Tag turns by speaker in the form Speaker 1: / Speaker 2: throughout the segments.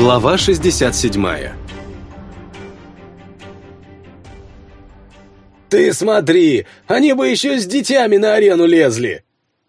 Speaker 1: Глава 67
Speaker 2: «Ты смотри, они бы еще с детьми на арену лезли!»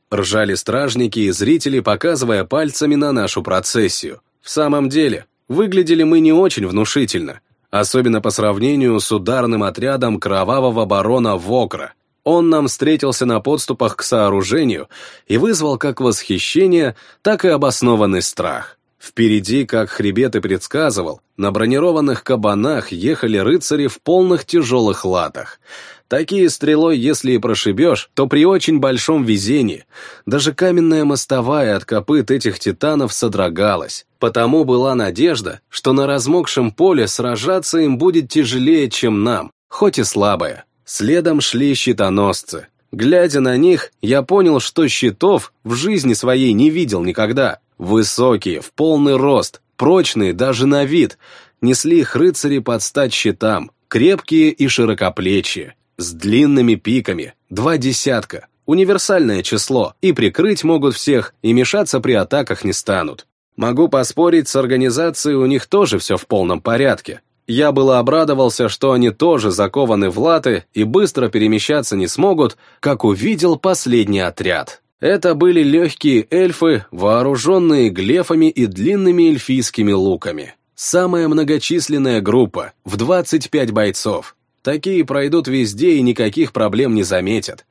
Speaker 1: Ржали стражники и зрители, показывая пальцами на нашу процессию. В самом деле, выглядели мы не очень внушительно, особенно по сравнению с ударным отрядом кровавого барона Вокра. Он нам встретился на подступах к сооружению и вызвал как восхищение, так и обоснованный страх. Впереди, как хребет и предсказывал, на бронированных кабанах ехали рыцари в полных тяжелых латах. Такие стрелой, если и прошибешь, то при очень большом везении. Даже каменная мостовая от копыт этих титанов содрогалась. Потому была надежда, что на размокшем поле сражаться им будет тяжелее, чем нам, хоть и слабая. Следом шли щитоносцы. Глядя на них, я понял, что щитов в жизни своей не видел никогда. Высокие, в полный рост, прочные даже на вид, несли их рыцари под стать щитам, крепкие и широкоплечие, с длинными пиками, два десятка, универсальное число, и прикрыть могут всех, и мешаться при атаках не станут. Могу поспорить, с организацией у них тоже все в полном порядке. Я было обрадовался, что они тоже закованы в латы и быстро перемещаться не смогут, как увидел последний отряд. Это были легкие эльфы, вооруженные глефами и длинными эльфийскими луками. Самая многочисленная группа, в 25 бойцов. Такие пройдут везде и никаких проблем не заметят.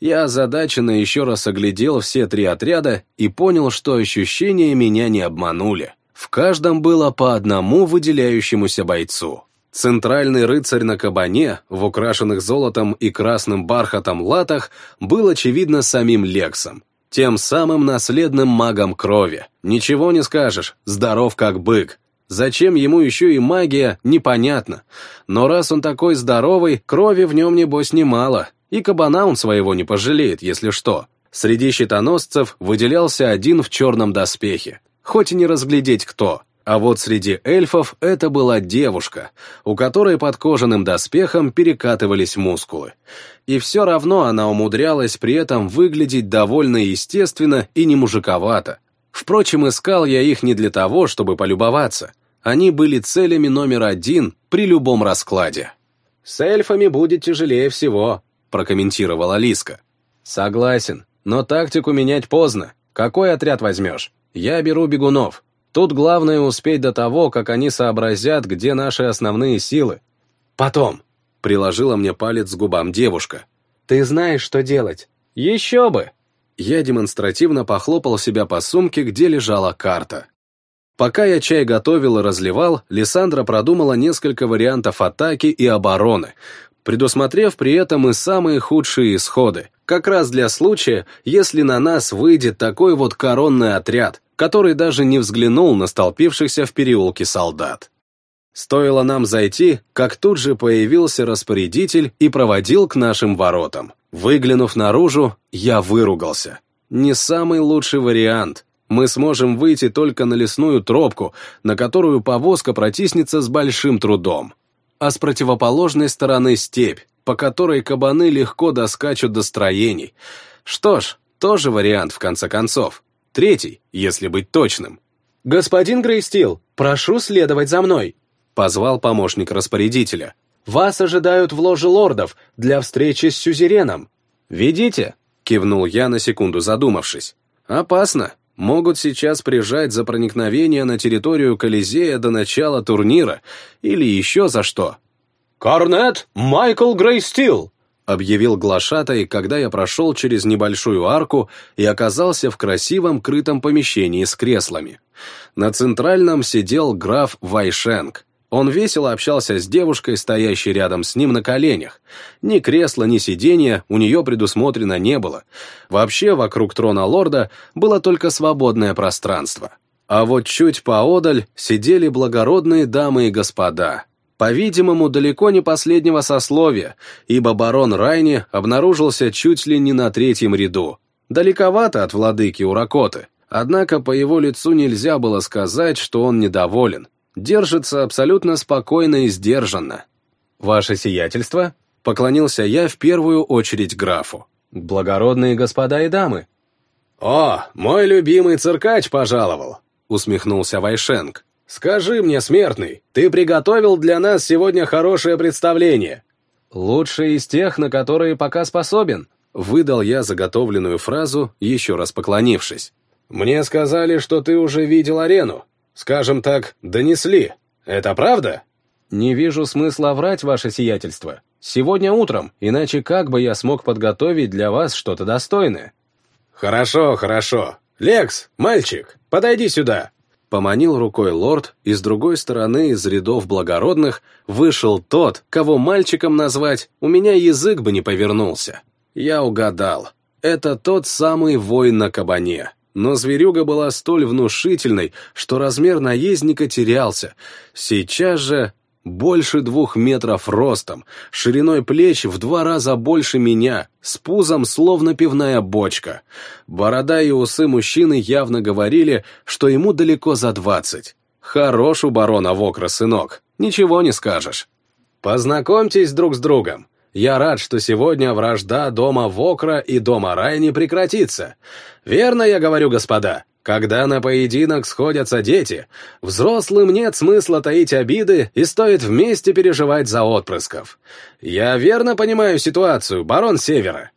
Speaker 1: Я озадаченно еще раз оглядел все три отряда и понял, что ощущения меня не обманули. В каждом было по одному выделяющемуся бойцу. Центральный рыцарь на кабане, в украшенных золотом и красным бархатом латах, был, очевидно, самим Лексом, тем самым наследным магом крови. Ничего не скажешь, здоров как бык. Зачем ему еще и магия, непонятно. Но раз он такой здоровый, крови в нем, небось, немало. И кабана он своего не пожалеет, если что. Среди щитоносцев выделялся один в черном доспехе. Хоть и не разглядеть кто. А вот среди эльфов это была девушка, у которой под кожаным доспехом перекатывались мускулы. И все равно она умудрялась при этом выглядеть довольно естественно и не мужиковато. Впрочем, искал я их не для того, чтобы полюбоваться. Они были целями номер один при любом раскладе. «С эльфами будет тяжелее всего», — прокомментировала Лиска. «Согласен, но тактику менять поздно. Какой отряд возьмешь? Я беру бегунов. Тут главное успеть до того, как они сообразят, где наши основные силы. Потом, приложила мне палец к губам девушка. Ты знаешь, что делать. Еще бы! Я демонстративно похлопал себя по сумке, где лежала карта. Пока я чай готовил и разливал, Лиссандра продумала несколько вариантов атаки и обороны, предусмотрев при этом и самые худшие исходы, как раз для случая, если на нас выйдет такой вот коронный отряд, который даже не взглянул на столпившихся в переулке солдат. Стоило нам зайти, как тут же появился распорядитель и проводил к нашим воротам. Выглянув наружу, я выругался. Не самый лучший вариант. Мы сможем выйти только на лесную тропку, на которую повозка протиснется с большим трудом. А с противоположной стороны степь, по которой кабаны легко доскачут до строений. Что ж, тоже вариант в конце концов. Третий, если быть точным. «Господин Грейстил, прошу следовать за мной», — позвал помощник распорядителя. «Вас ожидают в ложе лордов для встречи с сюзереном». «Ведите», — кивнул я на секунду задумавшись. «Опасно. Могут сейчас прижать за проникновение на территорию Колизея до начала турнира или еще за что».
Speaker 2: «Корнет Майкл Грейстил!»
Speaker 1: Объявил глашатай, когда я прошел через небольшую арку и оказался в красивом крытом помещении с креслами. На центральном сидел граф Вайшенг. Он весело общался с девушкой, стоящей рядом с ним на коленях. Ни кресла, ни сиденья у нее предусмотрено не было. Вообще, вокруг трона лорда было только свободное пространство. А вот чуть поодаль сидели благородные дамы и господа, по-видимому, далеко не последнего сословия, ибо барон Райни обнаружился чуть ли не на третьем ряду. Далековато от владыки Уракоты, однако по его лицу нельзя было сказать, что он недоволен. Держится абсолютно спокойно и сдержанно. «Ваше сиятельство?» — поклонился я в первую очередь графу. «Благородные господа и дамы».
Speaker 2: «О, мой любимый циркач пожаловал!»
Speaker 1: — усмехнулся Вайшенг.
Speaker 2: Скажи мне, смертный, ты приготовил для нас сегодня хорошее представление?»
Speaker 1: «Лучшее из тех, на которые пока способен», — выдал я заготовленную фразу, еще раз поклонившись.
Speaker 2: «Мне сказали, что ты уже видел арену. Скажем так, донесли. Это правда?»
Speaker 1: «Не вижу смысла врать, ваше сиятельство. Сегодня утром, иначе как бы я смог подготовить для вас что-то достойное?»
Speaker 2: «Хорошо, хорошо. Лекс, мальчик, подойди сюда!»
Speaker 1: Поманил рукой лорд, и с другой стороны из рядов благородных вышел тот, кого мальчиком назвать у меня язык бы не повернулся. Я угадал. Это тот самый воин на кабане. Но зверюга была столь внушительной, что размер наездника терялся. Сейчас же больше двух метров ростом, шириной плеч в два раза больше меня, с пузом словно пивная бочка. Борода и усы мужчины явно говорили, что ему далеко за двадцать. Хорош у барона Вокра, сынок, ничего не скажешь. Познакомьтесь друг с другом. Я рад, что сегодня вражда дома Вокра и дома Райни прекратится. Верно я говорю, господа? Когда на поединок сходятся дети, взрослым нет смысла таить обиды и стоит вместе переживать за отпрысков. Я верно понимаю ситуацию, барон Севера?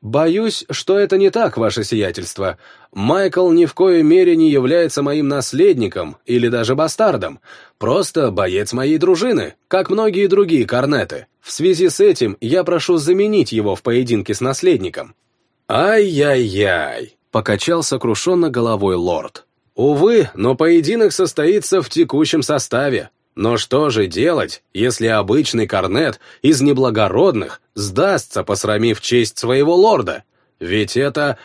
Speaker 1: Боюсь, что это не так, ваше сиятельство. Майкл ни в коей мере не является моим наследником или даже бастардом. Просто боец моей дружины, как многие другие корнеты. В связи с этим я прошу заменить его в поединке с наследником. Ай-яй-яй покачал сокрушенно головой лорд. «Увы, но поединок состоится в текущем составе. Но что же делать, если обычный корнет из неблагородных сдастся, посрамив честь своего лорда? Ведь это...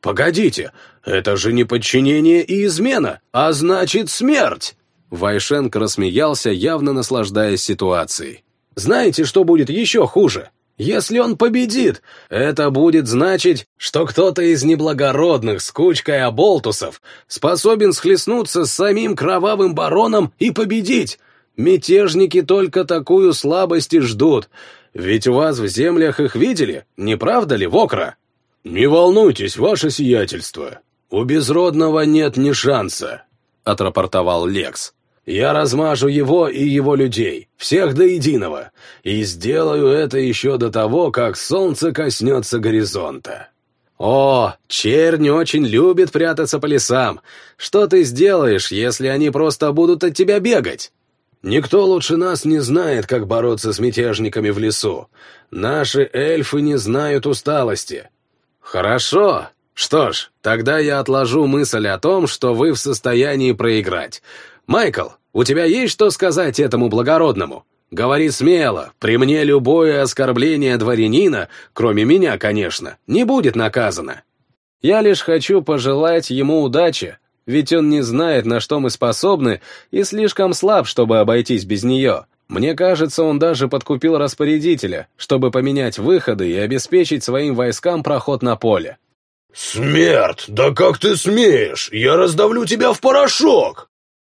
Speaker 1: Погодите, это же не подчинение и измена, а значит смерть!» Вайшенко рассмеялся, явно наслаждаясь ситуацией. «Знаете, что будет еще хуже? Если он победит, это будет значить, что кто-то из неблагородных с кучкой оболтусов способен схлестнуться с самим кровавым бароном и победить. Мятежники только такую слабость и ждут. Ведь у вас в землях их видели, не правда ли, Вокра? «Не волнуйтесь, ваше сиятельство. У безродного нет ни шанса», — отрапортовал Лекс. Я размажу его и его людей, всех до единого, и сделаю это еще до того, как солнце коснется горизонта. О, чернь очень любит прятаться по лесам. Что ты сделаешь, если они просто будут от тебя бегать? Никто лучше нас не знает, как бороться с мятежниками в лесу. Наши эльфы не знают усталости. Хорошо. Что ж, тогда я отложу мысль о том, что вы в состоянии проиграть. «Майкл, у тебя есть что сказать этому благородному? Говори смело, при мне любое оскорбление дворянина, кроме меня, конечно, не будет наказано. Я лишь хочу пожелать ему удачи, ведь он не знает, на что мы способны, и слишком слаб, чтобы обойтись без нее. Мне кажется, он даже подкупил распорядителя, чтобы поменять выходы и обеспечить своим войскам проход на поле.
Speaker 2: «Смерть! Да как ты смеешь? Я раздавлю тебя в порошок!»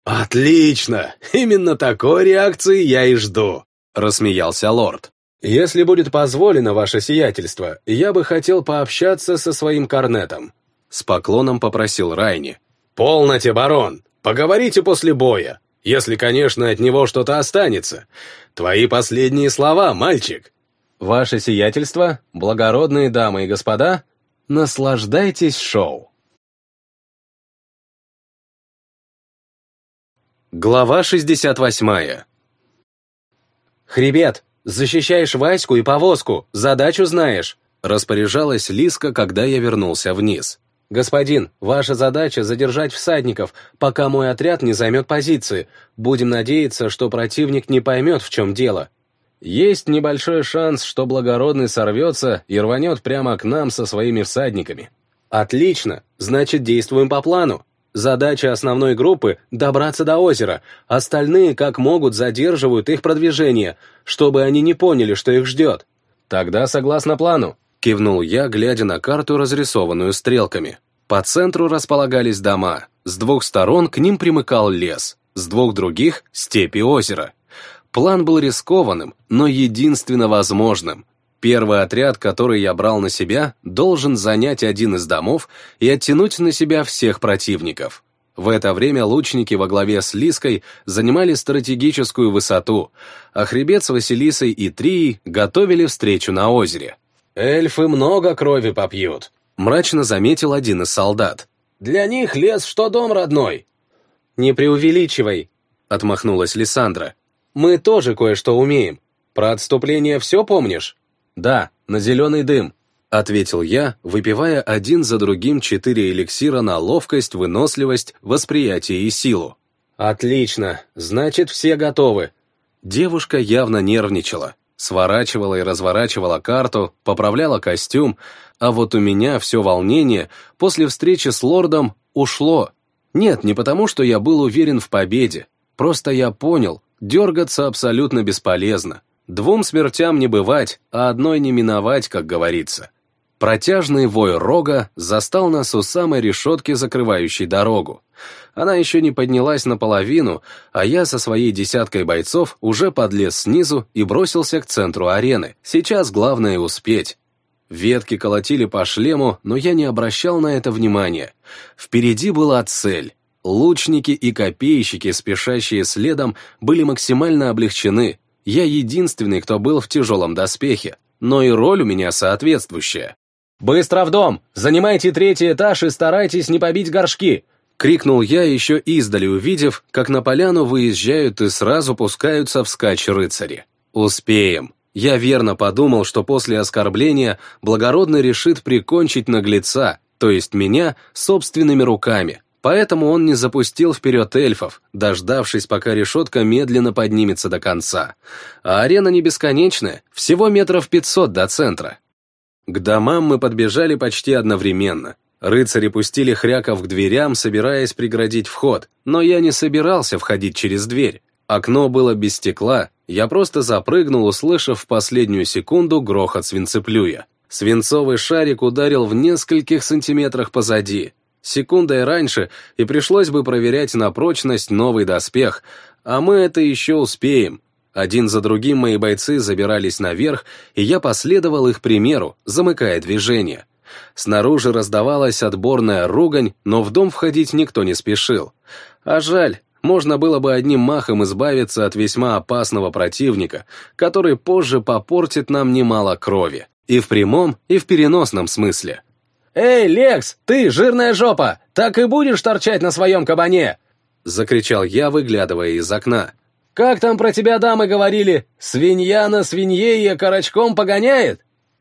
Speaker 1: «Отлично! Именно такой реакции я и жду», — рассмеялся лорд. «Если будет позволено ваше сиятельство, я бы хотел пообщаться со своим корнетом», — с поклоном попросил Райни. «Полноте, барон! Поговорите после боя, если, конечно, от него что-то останется. Твои последние слова, мальчик!» «Ваше сиятельство, благородные дамы и господа, наслаждайтесь шоу!» Глава 68 «Хребет, защищаешь Ваську и повозку, задачу знаешь», распоряжалась Лиска, когда я вернулся вниз. «Господин, ваша задача — задержать всадников, пока мой отряд не займет позиции. Будем надеяться, что противник не поймет, в чем дело. Есть небольшой шанс, что благородный сорвется и рванет прямо к нам со своими всадниками». «Отлично, значит, действуем по плану. Задача основной группы — добраться до озера, остальные как могут задерживают их продвижение, чтобы они не поняли, что их ждет. Тогда согласно плану, кивнул я, глядя на карту, разрисованную стрелками. По центру располагались дома, с двух сторон к ним примыкал лес, с двух других — степи озера. План был рискованным, но единственно возможным, Первый отряд, который я брал на себя, должен занять один из домов и оттянуть на себя всех противников. В это время лучники во главе с Лиской занимали стратегическую высоту, а хребет с Василисой и Трией готовили встречу на озере.
Speaker 2: «Эльфы много крови попьют», —
Speaker 1: мрачно заметил один из солдат.
Speaker 2: «Для них лес, что дом родной».
Speaker 1: «Не преувеличивай», — отмахнулась Лиссандра. «Мы тоже кое-что умеем. Про отступление все помнишь?» «Да, на зеленый дым», — ответил я, выпивая один за другим четыре эликсира на ловкость, выносливость, восприятие и силу. «Отлично, значит, все готовы». Девушка явно нервничала, сворачивала и разворачивала карту, поправляла костюм, а вот у меня все волнение после встречи с лордом ушло. Нет, не потому, что я был уверен в победе, просто я понял, дергаться абсолютно бесполезно. Двум смертям не бывать, а одной не миновать, как говорится. Протяжный вой рога застал нас у самой решетки, закрывающей дорогу. Она еще не поднялась наполовину, а я со своей десяткой бойцов уже подлез снизу и бросился к центру арены. Сейчас главное успеть. Ветки колотили по шлему, но я не обращал на это внимания. Впереди была цель. Лучники и копейщики, спешащие следом, были максимально облегчены. Я единственный, кто был в тяжелом доспехе, но и роль у меня соответствующая. «Быстро в дом! Занимайте третий этаж и старайтесь не побить горшки!» Крикнул я, еще издали увидев, как на поляну выезжают и сразу пускаются вскачь рыцари. «Успеем!» Я верно подумал, что после оскорбления благородный решит прикончить наглеца, то есть меня, собственными руками. Поэтому он не запустил вперед эльфов, дождавшись, пока решетка медленно поднимется до конца. А арена не бесконечная, всего метров пятьсот до центра. К домам мы подбежали почти одновременно. Рыцари пустили хряков к дверям, собираясь преградить вход, но я не собирался входить через дверь. Окно было без стекла, я просто запрыгнул, услышав в последнюю секунду грохот свинцеплюя. Свинцовый шарик ударил в нескольких сантиметрах позади. Секундой раньше, и пришлось бы проверять на прочность новый доспех, а мы это еще успеем. Один за другим мои бойцы забирались наверх, и я последовал их примеру, замыкая движение. Снаружи раздавалась отборная ругань, но в дом входить никто не спешил. А жаль, можно было бы одним махом избавиться от весьма опасного противника, который позже попортит нам немало крови. И в прямом, и в переносном смысле.
Speaker 2: «Эй, Лекс, ты, жирная жопа, так и будешь торчать на своем кабане?»
Speaker 1: Закричал я, выглядывая из окна.
Speaker 2: Как там про тебя дамы говорили? Свинья на свинье и окорочком погоняет?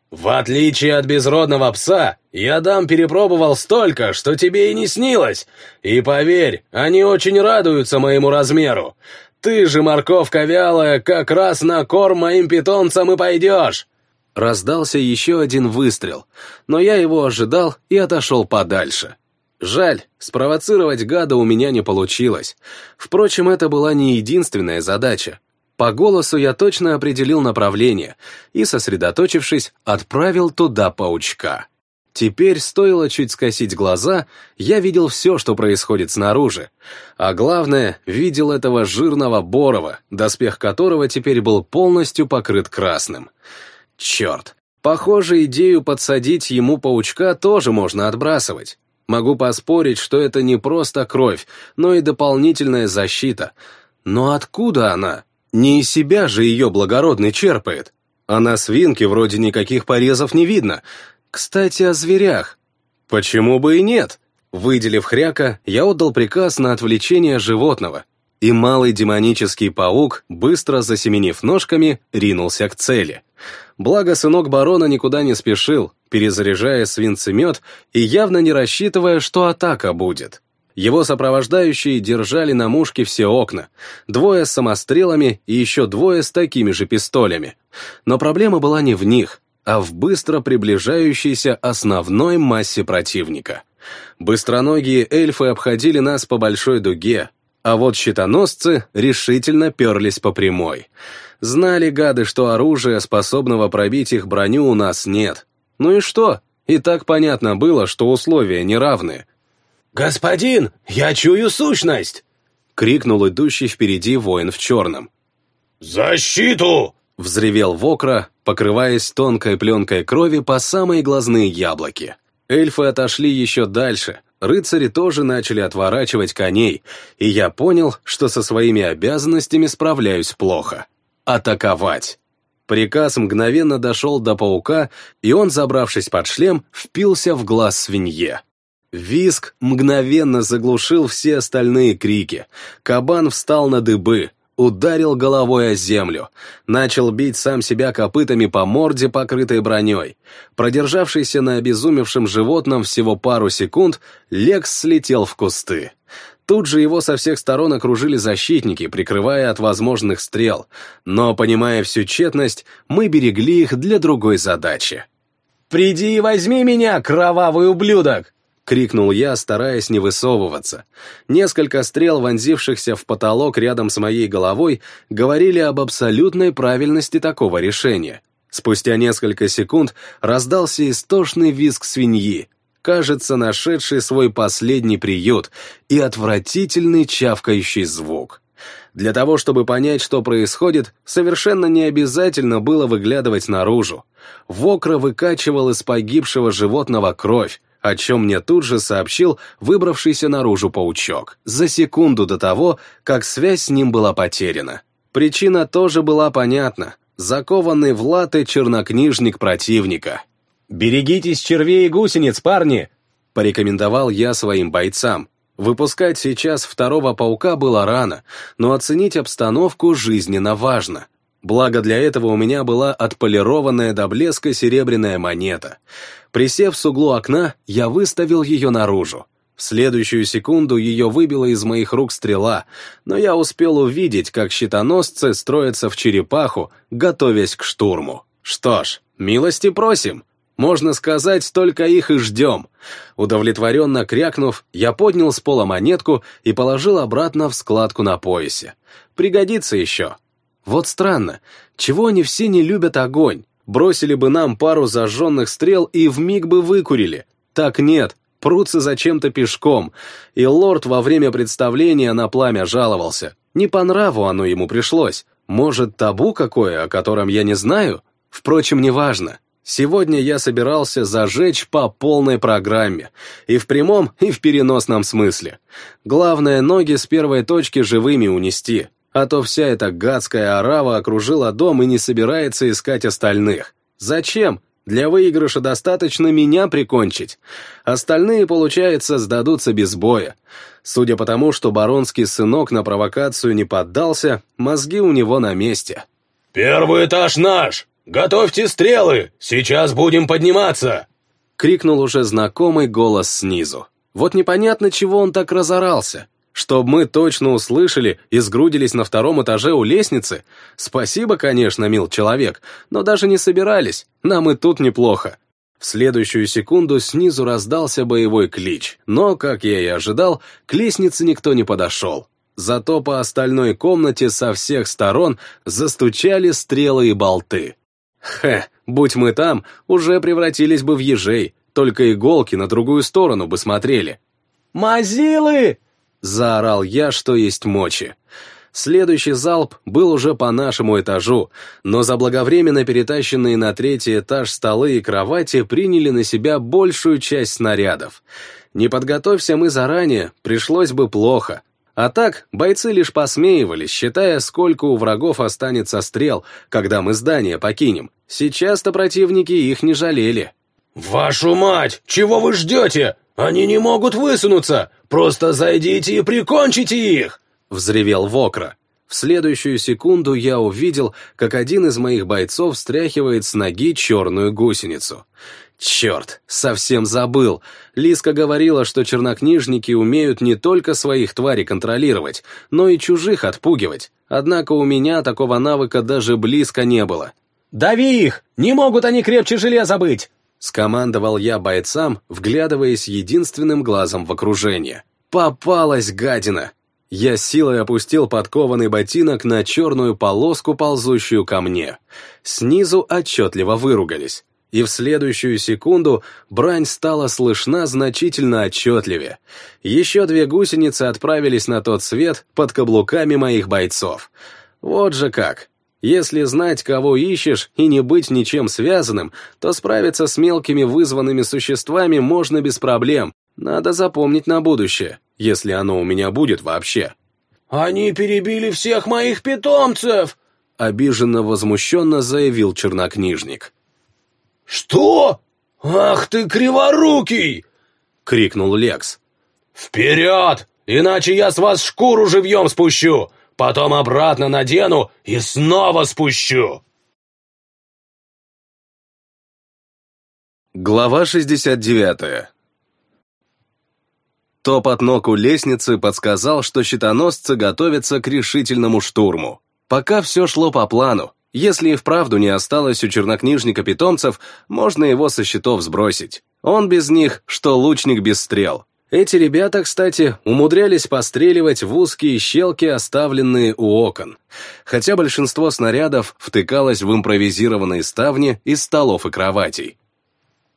Speaker 2: В отличие от безродного пса, я дам перепробовал столько, что тебе и не снилось. И поверь, они очень радуются моему размеру. Ты же, морковка вялая, как раз на корм моим питомцам и пойдешь.
Speaker 1: Раздался еще один выстрел, но я его ожидал и отошел подальше. Жаль, спровоцировать гада у меня не получилось. Впрочем, это была не единственная задача. По голосу я точно определил направление и, сосредоточившись, отправил туда паучка. Теперь, стоило чуть скосить глаза, я видел все, что происходит снаружи. А главное, видел этого жирного Борова, доспех которого теперь был полностью покрыт красным. Черт, похоже, идею подсадить ему паучка тоже можно отбрасывать. Могу поспорить, что это не просто кровь, но и дополнительная защита. Но откуда она? Не из себя же ее благородный черпает. А на свинке вроде никаких порезов не видно. Кстати, о зверях. Почему бы и нет? Выделив хряка, я отдал приказ на отвлечение животного. И малый демонический паук, быстро засеменив ножками, ринулся к цели. Благо, сынок барона никуда не спешил, перезаряжая свинцемет и явно не рассчитывая, что атака будет. Его сопровождающие держали на мушке все окна, двое с самострелами и еще двое с такими же пистолями. Но проблема была не в них, а в быстро приближающейся основной массе противника. Быстроногие эльфы обходили нас по большой дуге, а вот щитоносцы решительно перлись по прямой. Знали гады, что оружия, способного пробить их броню, у нас нет. Ну и что? И так понятно было, что условия неравны.
Speaker 2: «Господин, я чую сущность!»
Speaker 1: — крикнул идущий впереди воин в черном.
Speaker 2: «Защиту!»
Speaker 1: — взревел Вокра, покрываясь тонкой пленкой крови по самые глазные яблоки. Эльфы отошли еще дальше, рыцари тоже начали отворачивать коней, и я понял, что со своими обязанностями справляюсь плохо. Атаковать. Приказ мгновенно дошел до паука, и он, забравшись под шлем, впился в глаз свинье. Виск мгновенно заглушил все остальные крики. Кабан встал на дыбы, ударил головой о землю, начал бить сам себя копытами по морде, покрытой броней. Продержавшийся на обезумевшем животном всего пару секунд, Лекс слетел в кусты. Тут же его со всех сторон окружили защитники, прикрывая от возможных стрел, но, понимая всю тщетность, мы берегли их для другой задачи.
Speaker 2: «Приди и возьми меня, кровавый ублюдок!»
Speaker 1: — крикнул я, стараясь не высовываться. Несколько стрел, вонзившихся в потолок рядом с моей головой, говорили об абсолютной правильности такого решения. Спустя несколько секунд раздался истошный визг свиньи, кажется, нашедший свой последний приют, и отвратительный чавкающий звук. Для того, чтобы понять, что происходит, совершенно не обязательно было выглядывать наружу. Вокра выкачивал из погибшего животного кровь, о чем мне тут же сообщил выбравшийся наружу паучок, за секунду до того, как связь с ним была потеряна. Причина тоже была понятна. Закованный в латы чернокнижник противника.
Speaker 2: «Берегитесь червей и гусениц, парни!»
Speaker 1: — порекомендовал я своим бойцам. Выпускать сейчас второго паука было рано, но оценить обстановку жизненно важно. Благо для этого у меня была отполированная до блеска серебряная монета. Присев с углу окна, я выставил ее наружу. В следующую секунду ее выбила из моих рук стрела, но я успел увидеть, как щитоносцы строятся в черепаху, готовясь к штурму. Что ж, милости просим. Можно сказать, только их и ждем. Удовлетворенно крякнув, я поднял с пола монетку и положил обратно в складку на поясе. Пригодится еще. Вот странно, чего они все не любят огонь? Бросили бы нам пару зажженных стрел и вмиг бы выкурили. Так нет, прутся зачем-то пешком, и лорд во время представления на пламя жаловался. Не по нраву оно ему пришлось. Может, табу какое, о котором я не знаю? Впрочем, неважно. Сегодня я собирался зажечь по полной программе, и в прямом, и в переносном смысле. Главное, ноги с первой точки живыми унести, а то вся эта гадская орава окружила дом и не собирается искать остальных. Зачем? Для выигрыша достаточно меня прикончить. Остальные, получается, сдадутся без боя. Судя по тому, что баронский сынок на провокацию не поддался, мозги у него на месте.
Speaker 2: «Первый этаж наш! Готовьте стрелы! Сейчас будем подниматься!»
Speaker 1: Крикнул уже знакомый голос снизу. Вот непонятно, чего он так разорался. Чтоб мы точно услышали и сгрудились на втором этаже у лестницы? Спасибо, конечно, мил человек, но даже не собирались, нам и тут неплохо. В следующую секунду снизу раздался боевой клич, но, как я и ожидал, к лестнице никто не подошел. Зато по остальной комнате со всех сторон застучали стрелы и болты. Хе, будь мы там, уже превратились бы в ежей, только иголки на другую сторону бы смотрели.
Speaker 2: «Мазилы!»
Speaker 1: Заорал я, что есть мочи. Следующий залп был уже по нашему этажу, но заблаговременно перетащенные на третий этаж столы и кровати приняли на себя большую часть снарядов. Не подготовься мы заранее, пришлось бы плохо. А так, бойцы лишь посмеивались, считая, сколько у врагов останется стрел, когда мы здание покинем. Сейчас-то противники их не жалели.
Speaker 2: «Вашу мать! Чего вы ждете? Они не могут высунуться! Просто зайдите и прикончите их!»
Speaker 1: — взревел Вокра. В следующую секунду я увидел, как один из моих бойцов стряхивает с ноги черную гусеницу. Черт, совсем забыл. Лиска говорила, что чернокнижники умеют не только своих тварей контролировать, но и чужих отпугивать. Однако у меня такого навыка даже близко не было.
Speaker 2: «Дави их! Не могут они крепче железа быть!»
Speaker 1: Скомандовал я бойцам, вглядываясь единственным глазом в окружение. Попалась гадина! Я силой опустил подкованный ботинок на черную полоску, ползущую ко мне. Снизу отчетливо выругались. И в следующую секунду брань стала слышна значительно отчетливее. Еще две гусеницы отправились на тот свет под каблуками моих бойцов. Вот же как. Если знать, кого ищешь, и не быть ничем связанным, то справиться с мелкими вызванными существами можно без проблем, Надо запомнить на будущее, если оно у меня будет вообще.
Speaker 2: «Они перебили всех моих питомцев!»
Speaker 1: Обиженно возмущенно заявил чернокнижник.
Speaker 2: «Что? Ах ты криворукий!»
Speaker 1: — крикнул Лекс.
Speaker 2: «Вперед! Иначе я с вас шкуру живьем спущу! Потом обратно надену и снова спущу!»
Speaker 1: Глава 69 Топот ног у лестницы подсказал, что щитоносцы готовятся к решительному штурму. Пока все шло по плану. Если и вправду не осталось у чернокнижника питомцев, можно его со счетов сбросить. Он без них, что лучник без стрел. Эти ребята, кстати, умудрялись постреливать в узкие щелки, оставленные у окон. Хотя большинство снарядов втыкалось в импровизированные ставни из столов и кроватей.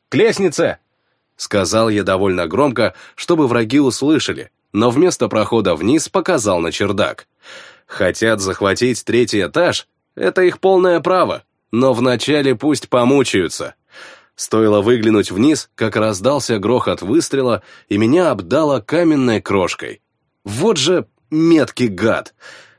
Speaker 1: «К лестнице!» — сказал я довольно громко, чтобы враги услышали, но вместо прохода вниз показал на чердак. Хотят захватить третий этаж? Это их полное право. Но вначале пусть помучаются. Стоило выглянуть вниз, как раздался грохот выстрела, и меня обдало каменной крошкой. Вот же меткий гад!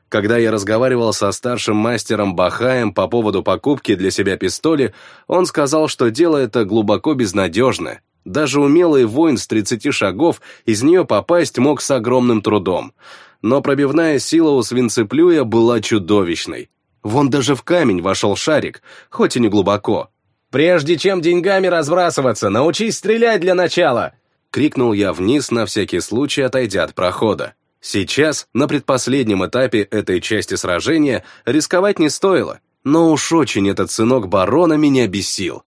Speaker 1: Когда я разговаривал со старшим мастером Бахаем по поводу покупки для себя пистоли, он сказал, что дело это глубоко безнадежное. Даже умелый воин с 30 шагов из нее попасть мог с огромным трудом но пробивная сила у свинцеплюя была чудовищной. Вон даже в камень вошел шарик, хоть и не глубоко. «Прежде чем деньгами разбрасываться, научись стрелять для начала!» Крикнул я вниз на всякий случай, отойдя от прохода. Сейчас, на предпоследнем этапе этой части сражения, рисковать не стоило, но уж очень этот сынок барона меня бесил.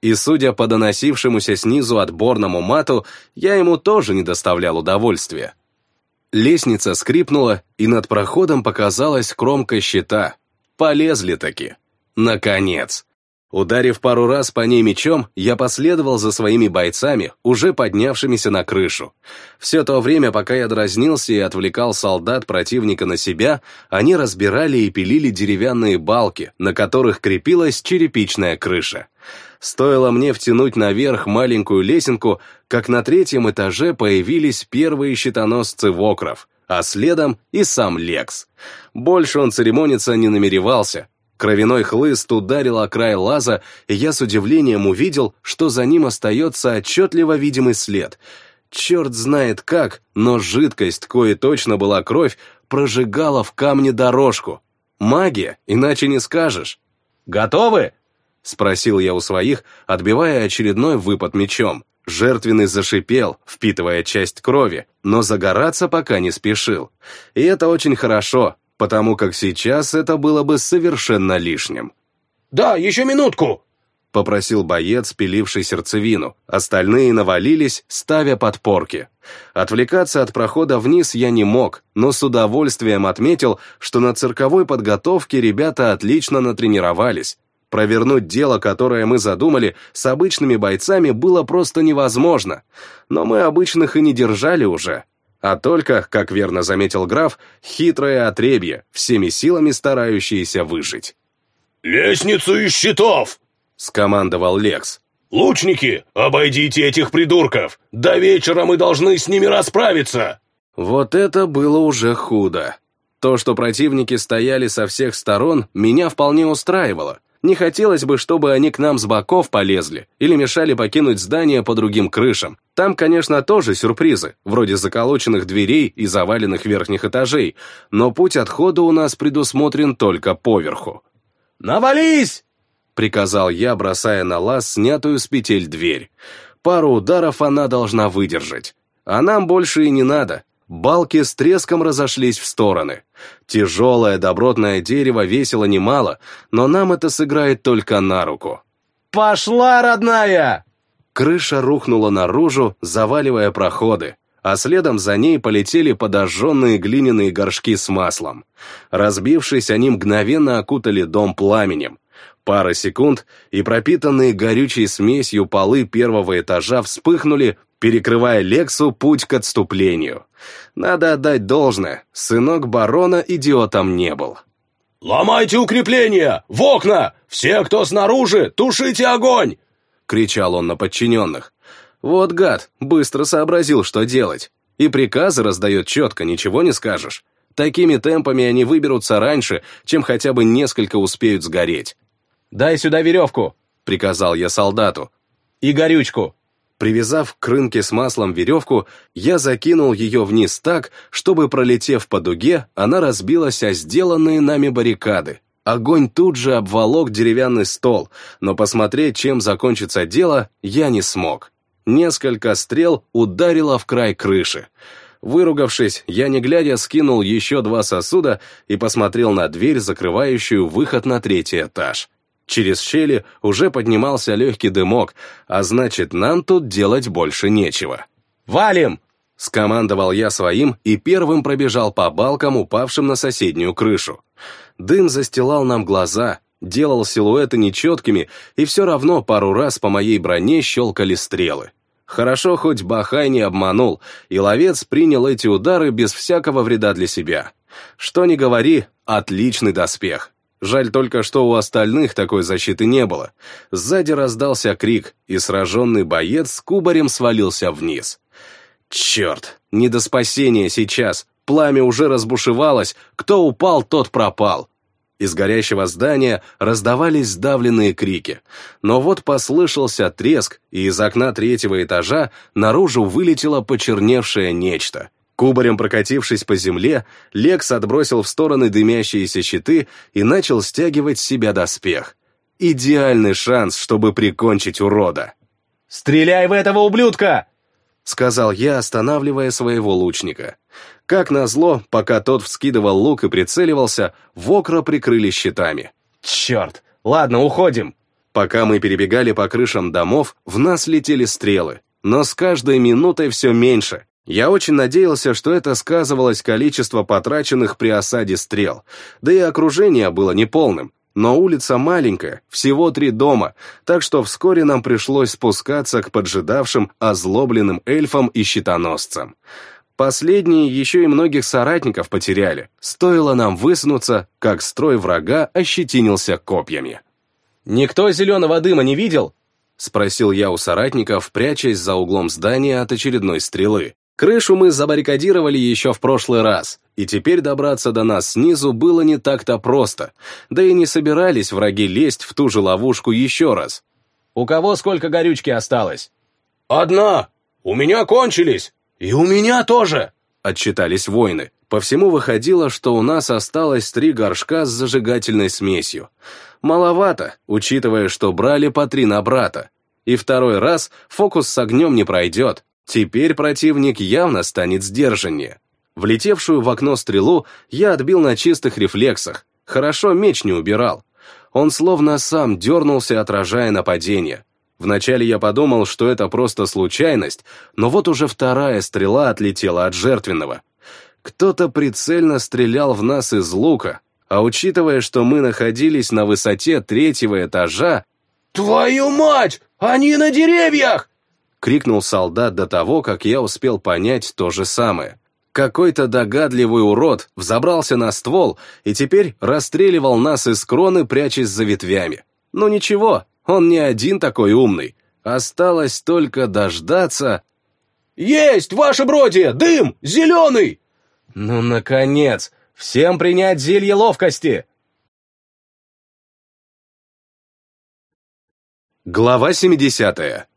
Speaker 1: И судя по доносившемуся снизу отборному мату, я ему тоже не доставлял удовольствия. Лестница скрипнула, и над проходом показалась кромка щита. Полезли таки. Наконец. Ударив пару раз по ней мечом, я последовал за своими бойцами, уже поднявшимися на крышу. Все то время, пока я дразнился и отвлекал солдат противника на себя, они разбирали и пилили деревянные балки, на которых крепилась черепичная крыша. Стоило мне втянуть наверх маленькую лесенку, как на третьем этаже появились первые щитоносцы Вокров, а следом и сам Лекс. Больше он церемониться не намеревался. Кровяной хлыст ударил о край лаза, и я с удивлением увидел, что за ним остается отчетливо видимый след. Черт знает как, но жидкость, кое точно была кровь, прожигала в камне дорожку. Магия, иначе не скажешь. «Готовы?» — спросил я у своих, отбивая очередной выпад мечом. Жертвенный зашипел, впитывая часть крови, но загораться пока не спешил. И это очень хорошо, потому как сейчас это было бы совершенно лишним.
Speaker 2: «Да, еще минутку!»
Speaker 1: — попросил боец, пиливший сердцевину. Остальные навалились, ставя подпорки. Отвлекаться от прохода вниз я не мог, но с удовольствием отметил, что на цирковой подготовке ребята отлично натренировались. Провернуть дело, которое мы задумали, с обычными бойцами было просто невозможно. Но мы обычных и не держали уже. А только, как верно заметил граф, хитрое отребье, всеми силами старающиеся выжить.
Speaker 2: «Лестницу из щитов!» — скомандовал Лекс. «Лучники, обойдите этих придурков! До вечера мы должны с ними расправиться!»
Speaker 1: Вот это было уже худо. То, что противники стояли со всех сторон, меня вполне устраивало. Не хотелось бы, чтобы они к нам с боков полезли или мешали покинуть здание по другим крышам. Там, конечно, тоже сюрпризы, вроде заколоченных дверей и заваленных верхних этажей, но путь отхода у нас предусмотрен только поверху.
Speaker 2: «Навались!»
Speaker 1: — приказал я, бросая на лаз снятую с петель дверь. Пару ударов она должна выдержать. А нам больше и не надо. Балки с треском разошлись в стороны. Тяжелое добротное дерево весило немало, но нам это сыграет только на руку.
Speaker 2: «Пошла, родная!»
Speaker 1: Крыша рухнула наружу, заваливая проходы, а следом за ней полетели подожженные глиняные горшки с маслом. Разбившись, они мгновенно окутали дом пламенем. Пара секунд, и пропитанные горючей смесью полы первого этажа вспыхнули, перекрывая Лексу путь к отступлению. Надо отдать должное, сынок барона идиотом не был.
Speaker 2: «Ломайте укрепления! В окна! Все, кто снаружи, тушите огонь!»
Speaker 1: — кричал он на подчиненных. Вот гад, быстро сообразил, что делать. И приказы раздает четко, ничего не скажешь. Такими темпами они выберутся раньше, чем хотя бы несколько успеют сгореть.
Speaker 2: «Дай сюда веревку», — приказал я солдату. «И горючку».
Speaker 1: Привязав к рынке с маслом веревку, я закинул ее вниз так, чтобы, пролетев по дуге, она разбилась о сделанные нами баррикады. Огонь тут же обволок деревянный стол, но посмотреть, чем закончится дело, я не смог. Несколько стрел ударило в край крыши. Выругавшись, я не глядя скинул еще два сосуда и посмотрел на дверь, закрывающую выход на третий этаж. Через щели уже поднимался легкий дымок, а значит, нам тут делать больше нечего.
Speaker 2: «Валим!»
Speaker 1: — скомандовал я своим и первым пробежал по балкам, упавшим на соседнюю крышу. Дым застилал нам глаза, делал силуэты нечеткими, и все равно пару раз по моей броне щелкали стрелы. Хорошо, хоть Бахай не обманул, и ловец принял эти удары без всякого вреда для себя. Что ни говори, отличный доспех. Жаль только, что у остальных такой защиты не было. Сзади раздался крик, и сраженный боец с кубарем свалился вниз. Черт, не до спасения сейчас. Пламя уже разбушевалось, кто упал, тот пропал. Из горящего здания раздавались сдавленные крики. Но вот послышался треск, и из окна третьего этажа наружу вылетело почерневшее нечто. Кубарем прокатившись по земле, Лекс отбросил в стороны дымящиеся щиты и начал стягивать с себя доспех. Идеальный шанс, чтобы прикончить урода.
Speaker 2: «Стреляй в этого ублюдка!»
Speaker 1: — сказал я, останавливая своего лучника. Как назло, пока тот вскидывал лук и прицеливался, Вокра прикрыли щитами.
Speaker 2: «Черт! Ладно, уходим!»
Speaker 1: Пока мы перебегали по крышам домов, в нас летели стрелы, но с каждой минутой все меньше. Я очень надеялся, что это сказывалось количество потраченных при осаде стрел, да и окружение было неполным. Но улица маленькая, всего три дома, так что вскоре нам пришлось спускаться к поджидавшим озлобленным эльфам и щитоносцам. Последние еще и многих соратников потеряли. Стоило нам высунуться, как строй врага ощетинился копьями.
Speaker 2: «Никто зеленого дыма не видел?»
Speaker 1: — спросил я у соратников, прячась за углом здания от очередной стрелы. Крышу мы забаррикадировали еще в прошлый раз, и теперь добраться до нас снизу было не так-то просто, да и не собирались враги лезть в ту же ловушку еще раз.
Speaker 2: «У кого сколько горючки осталось?»
Speaker 1: «Одна! У меня кончились!»
Speaker 2: «И у меня тоже!»
Speaker 1: — отчитались воины. По всему выходило, что у нас осталось три горшка с зажигательной смесью. Маловато, учитывая, что брали по три на брата. И второй раз фокус с огнем не пройдет, Теперь противник явно станет сдержаннее. Влетевшую в окно стрелу я отбил на чистых рефлексах. Хорошо меч не убирал. Он словно сам дернулся, отражая нападение. Вначале я подумал, что это просто случайность, но вот уже вторая стрела отлетела от жертвенного. Кто-то прицельно стрелял в нас из лука, а учитывая, что мы находились на высоте третьего этажа...
Speaker 2: «Твою мать! Они на деревьях!»
Speaker 1: — крикнул солдат до того, как я успел понять то же самое. Какой-то догадливый урод взобрался на ствол и теперь расстреливал нас из кроны, прячась за ветвями. Ну ничего, он не один такой умный. Осталось только дождаться...
Speaker 2: «Есть, ваше бродие! Дым! Зеленый!»
Speaker 1: «Ну, наконец! Всем принять зелье ловкости!» Глава 70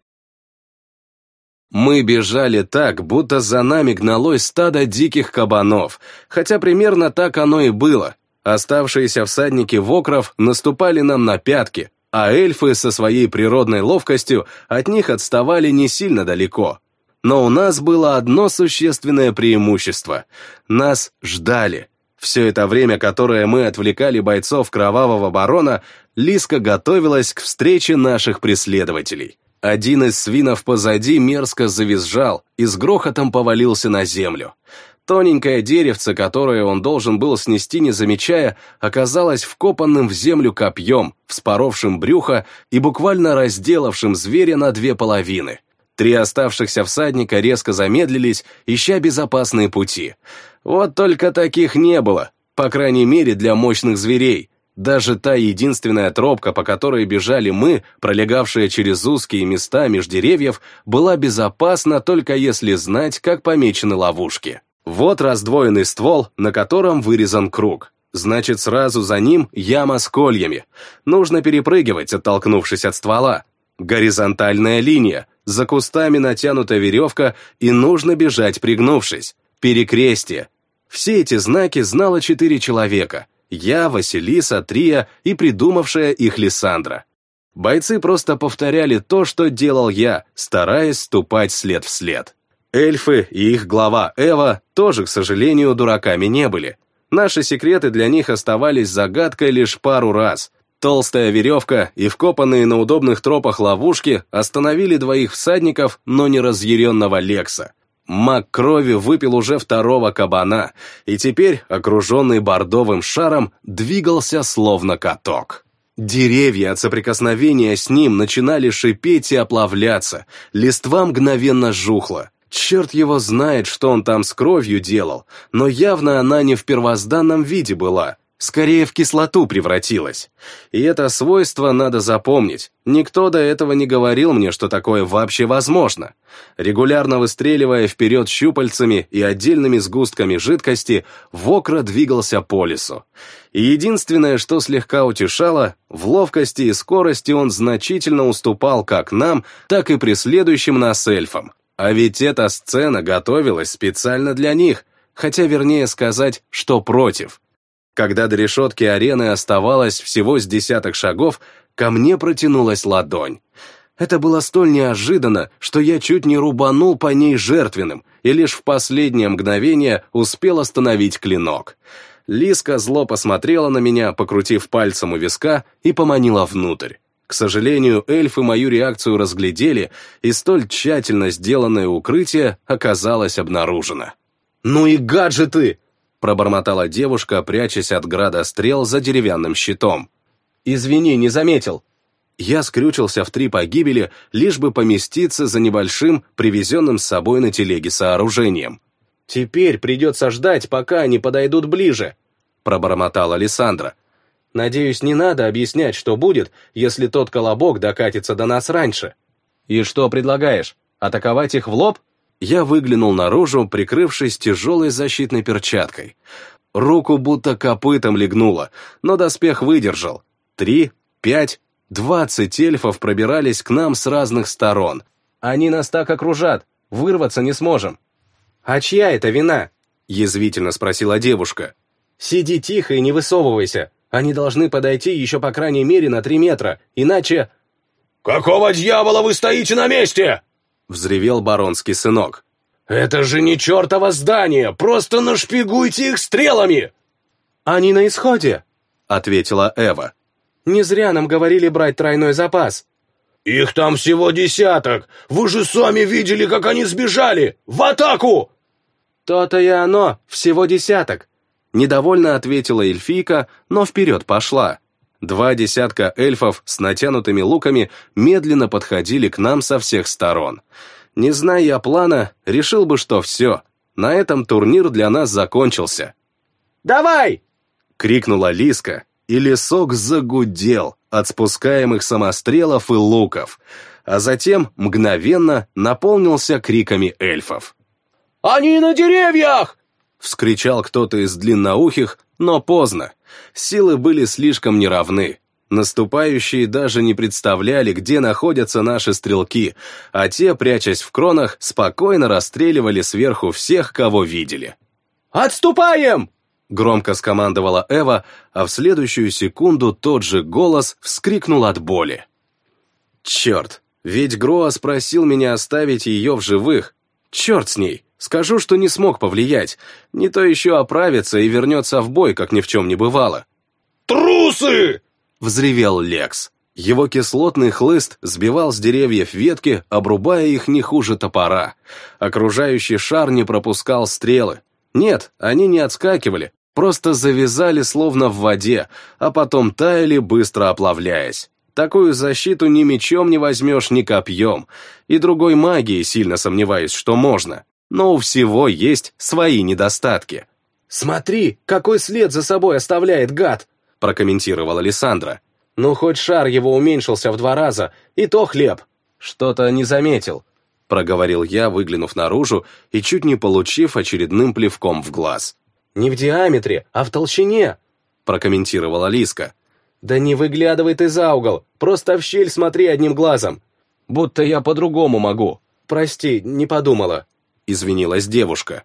Speaker 1: мы бежали так, будто за нами гналось стадо диких кабанов, хотя примерно так оно и было. Оставшиеся всадники вокров наступали нам на пятки, а эльфы со своей природной ловкостью от них отставали не сильно далеко. Но у нас было одно существенное преимущество. Нас ждали. Все это время, которое мы отвлекали бойцов Кровавого Барона, Лиска готовилась к встрече наших преследователей. Один из свинов позади мерзко завизжал и с грохотом повалился на землю. Тоненькое деревце, которое он должен был снести, не замечая, оказалось вкопанным в землю копьем, вспоровшим брюхо и буквально разделавшим зверя на две половины. Три оставшихся всадника резко замедлились, ища безопасные пути. Вот только таких не было, по крайней мере для мощных зверей. Даже та единственная тропка, по которой бежали мы, пролегавшая через узкие места меж деревьев, была безопасна только если знать, как помечены ловушки. Вот раздвоенный ствол, на котором вырезан круг. Значит, сразу за ним яма с кольями. Нужно перепрыгивать, оттолкнувшись от ствола. Горизонтальная линия, за кустами натянута веревка, и нужно бежать, пригнувшись. Перекрестие. Все эти знаки знало четыре человека. Я, Василиса, Трия и придумавшая их Лиссандра. Бойцы просто повторяли то, что делал я, стараясь ступать след в след. Эльфы и их глава Эва тоже, к сожалению, дураками не были. Наши секреты для них оставались загадкой лишь пару раз. Толстая веревка и вкопанные на удобных тропах ловушки остановили двоих всадников, но не разъяренного Лекса. Маг крови выпил уже второго кабана, и теперь, окруженный бордовым шаром, двигался словно каток. Деревья от соприкосновения с ним начинали шипеть и оплавляться, листва мгновенно жухла. Черт его знает, что он там с кровью делал, но явно она не в первозданном виде была, скорее в кислоту превратилась. И это свойство надо запомнить. Никто до этого не говорил мне, что такое вообще возможно. Регулярно выстреливая вперед щупальцами и отдельными сгустками жидкости, Вокра двигался по лесу. И единственное, что слегка утешало, в ловкости и скорости он значительно уступал как нам, так и преследующим нас эльфам. А ведь эта сцена готовилась специально для них, хотя вернее сказать, что против. Когда до решетки арены оставалось всего с десяток шагов, ко мне протянулась ладонь. Это было столь неожиданно, что я чуть не рубанул по ней жертвенным и лишь в последнее мгновение успел остановить клинок. Лиска зло посмотрела на меня, покрутив пальцем у виска, и поманила внутрь. К сожалению, эльфы мою реакцию разглядели, и столь тщательно сделанное укрытие оказалось обнаружено. «Ну и гаджеты!» — пробормотала девушка, прячась от града стрел за деревянным щитом. «Извини, не заметил». Я скрючился в три погибели, лишь бы поместиться за небольшим, привезенным с собой на телеге сооружением. «Теперь придется ждать, пока они подойдут ближе», — пробормотала Александра. Надеюсь, не надо объяснять, что будет, если тот колобок докатится до нас раньше. И что предлагаешь? Атаковать их в лоб? Я выглянул наружу, прикрывшись тяжелой защитной перчаткой. Руку будто копытом легнуло, но доспех выдержал. Три, пять, двадцать эльфов пробирались к нам с разных сторон. Они нас так окружат, вырваться не сможем. «А чья это вина?» — язвительно спросила девушка. «Сиди тихо и не высовывайся, они должны подойти еще по крайней мере на три метра, иначе...»
Speaker 2: «Какого дьявола вы стоите на месте?»
Speaker 1: — взревел баронский сынок.
Speaker 2: «Это же не чертово здание! Просто нашпигуйте их стрелами!»
Speaker 3: «Они на исходе», —
Speaker 1: ответила Эва.
Speaker 3: «Не зря нам говорили брать тройной запас».
Speaker 2: «Их там всего десяток! Вы же сами видели, как они сбежали! В атаку!»
Speaker 3: «То-то и оно, всего десяток.
Speaker 1: Недовольно ответила эльфийка, но вперед пошла. Два десятка эльфов с натянутыми луками медленно подходили к нам со всех сторон. Не зная я плана, решил бы, что все. На этом турнир для нас закончился.
Speaker 3: «Давай!»
Speaker 1: — крикнула Лиска, и лесок загудел от спускаемых самострелов и луков, а затем мгновенно наполнился криками эльфов.
Speaker 2: «Они на деревьях!
Speaker 1: Вскричал кто-то из длинноухих, но поздно. Силы были слишком неравны. Наступающие даже не представляли, где находятся наши стрелки, а те, прячась в кронах, спокойно расстреливали сверху всех, кого видели.
Speaker 3: «Отступаем!»
Speaker 1: Громко скомандовала Эва, а в следующую секунду тот же голос вскрикнул от боли. «Черт, ведь Гроа спросил меня оставить ее в живых. Черт с ней!» Скажу, что не смог повлиять. Не то еще оправится и вернется в бой, как ни в чем не бывало.
Speaker 2: «Трусы!»
Speaker 1: — взревел Лекс. Его кислотный хлыст сбивал с деревьев ветки, обрубая их не хуже топора. Окружающий шар не пропускал стрелы. Нет, они не отскакивали, просто завязали словно в воде, а потом таяли, быстро оплавляясь. Такую защиту ни мечом не возьмешь, ни копьем. И другой магии сильно сомневаюсь, что можно но у всего есть свои недостатки.
Speaker 3: «Смотри, какой след за собой оставляет гад!»
Speaker 1: прокомментировала Лиссандра.
Speaker 3: «Ну, хоть шар его уменьшился в два раза, и то хлеб. Что-то не заметил», —
Speaker 1: проговорил я, выглянув наружу и чуть не получив очередным плевком в глаз.
Speaker 3: «Не в диаметре, а в толщине», —
Speaker 1: прокомментировала Лиска.
Speaker 3: «Да не выглядывай ты за угол, просто в щель смотри одним глазом. Будто я по-другому могу. Прости, не подумала», —
Speaker 1: извинилась девушка.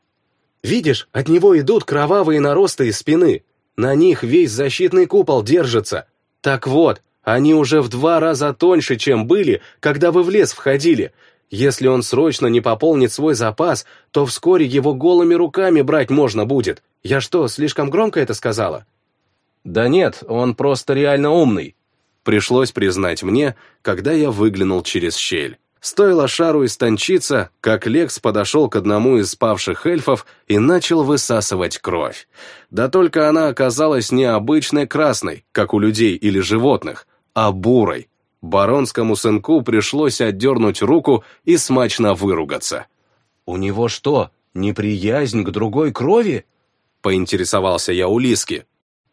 Speaker 3: «Видишь, от него идут кровавые наросты из спины. На них весь защитный купол держится. Так вот, они уже в два раза тоньше, чем были, когда вы в лес входили. Если он срочно не пополнит свой запас, то вскоре его голыми руками брать можно будет. Я что, слишком громко это сказала?»
Speaker 2: «Да нет, он просто реально умный»,
Speaker 1: пришлось признать мне, когда я выглянул через щель. Стоило шару истончиться, как Лекс подошел к одному из спавших эльфов и начал высасывать кровь. Да только она оказалась не обычной красной, как у людей или животных, а бурой. Баронскому сынку пришлось отдернуть руку и смачно выругаться.
Speaker 3: «У него что, неприязнь к другой крови?»
Speaker 1: — поинтересовался я у Лиски.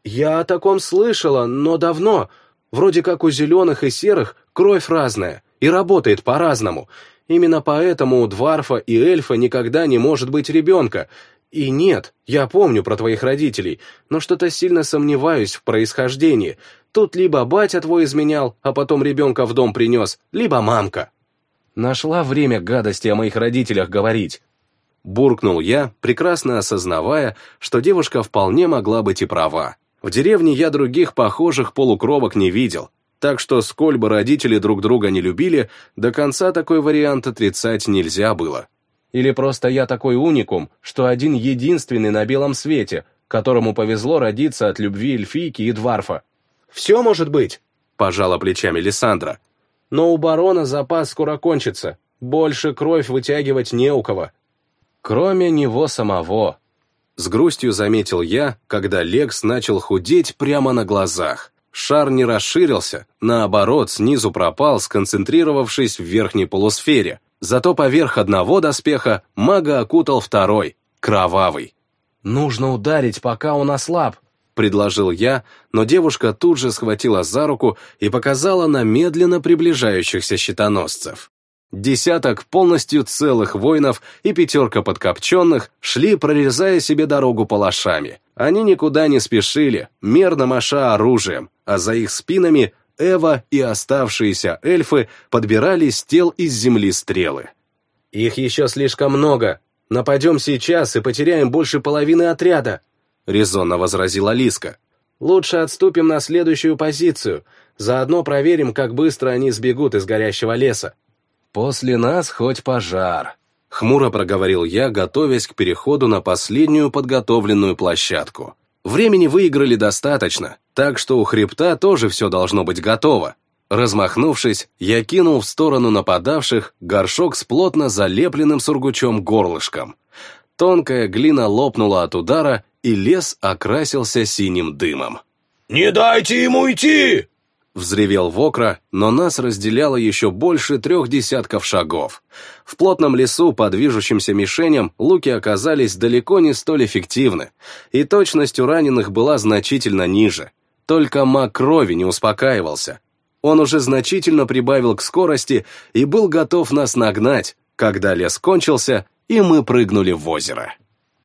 Speaker 3: «Я о таком слышала, но давно. Вроде как у зеленых и серых кровь разная и работает по-разному. Именно поэтому у Дварфа и Эльфа никогда не может быть ребенка. И нет, я помню про твоих родителей, но что-то сильно сомневаюсь в происхождении. Тут либо батя твой изменял, а потом ребенка в дом принес, либо мамка».
Speaker 2: Нашла время гадости о моих родителях говорить.
Speaker 1: Буркнул я, прекрасно осознавая, что девушка вполне могла быть и права. В деревне я других похожих полукровок не видел, так что, сколь бы родители друг друга не любили, до конца такой вариант отрицать нельзя было.
Speaker 2: Или просто я такой уникум, что один единственный на белом свете, которому повезло родиться от любви эльфийки и дварфа.
Speaker 3: «Все может быть», —
Speaker 1: пожала плечами Лиссандра.
Speaker 3: «Но у барона запас скоро кончится. Больше кровь вытягивать не у кого».
Speaker 2: «Кроме него самого»,
Speaker 1: с грустью заметил я, когда Лекс начал худеть прямо на глазах. Шар не расширился, наоборот, снизу пропал, сконцентрировавшись в верхней полусфере. Зато поверх одного доспеха мага окутал второй, кровавый.
Speaker 2: «Нужно ударить, пока он ослаб», —
Speaker 1: предложил я, но девушка тут же схватила за руку и показала на медленно приближающихся щитоносцев. Десяток полностью целых воинов и пятерка подкопченных шли, прорезая себе дорогу палашами. Они никуда не спешили, мерно маша оружием, а за их спинами Эва и оставшиеся эльфы подбирали с тел из земли стрелы.
Speaker 3: «Их еще слишком много. Нападем сейчас и потеряем больше половины отряда», — резонно возразила Лиска. «Лучше отступим на следующую позицию. Заодно проверим, как быстро они сбегут из горящего леса».
Speaker 2: «После нас хоть пожар», —
Speaker 1: хмуро проговорил я, готовясь к переходу на последнюю подготовленную площадку. Времени выиграли достаточно, так что у хребта тоже все должно быть готово. Размахнувшись, я кинул в сторону нападавших горшок с плотно залепленным сургучом горлышком. Тонкая глина лопнула от удара, и лес окрасился синим дымом.
Speaker 3: «Не дайте ему идти!»
Speaker 1: Взревел Вокра, но нас разделяло еще больше трех десятков шагов. В плотном лесу по движущимся мишеням луки оказались далеко не столь эффективны, и точность у раненых была значительно ниже. Только маг крови не успокаивался. Он уже значительно прибавил к скорости и был готов нас нагнать, когда лес кончился, и мы прыгнули в озеро.